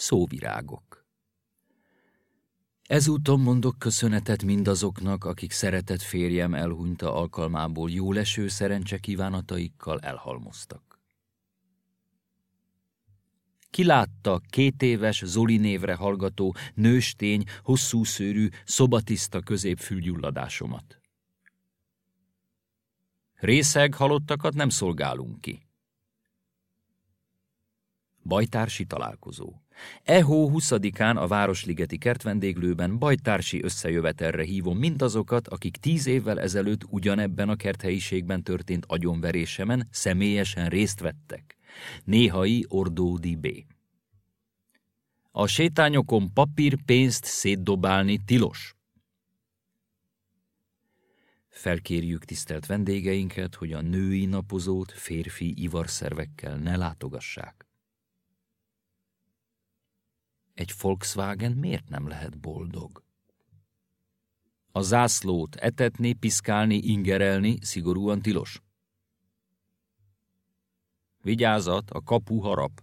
Szóvirágok. Ezúton mondok köszönetet mindazoknak, akik szeretett férjem elhunyta alkalmából jóleső szerencse kívánataikkal elhalmoztak. Kilátta két éves Zoli névre hallgató, nőstény, hosszú szőrű, szobatiszta középfülgyulladásomat. Részeg halottakat nem szolgálunk ki. Bajtársi találkozó. Ehó 20-án a Városligeti kertvendéglőben bajtársi összejövetelre hívom mindazokat, akik tíz évvel ezelőtt ugyanebben a kerthelyiségben történt agyonverésemen személyesen részt vettek. Néhai Ordódi B. A sétányokon papír pénzt szétdobálni tilos. Felkérjük tisztelt vendégeinket, hogy a női napozót férfi ivarszervekkel ne látogassák. Egy Volkswagen miért nem lehet boldog? A zászlót etetni, piszkálni, ingerelni szigorúan tilos. Vigyázat, a kapu harap.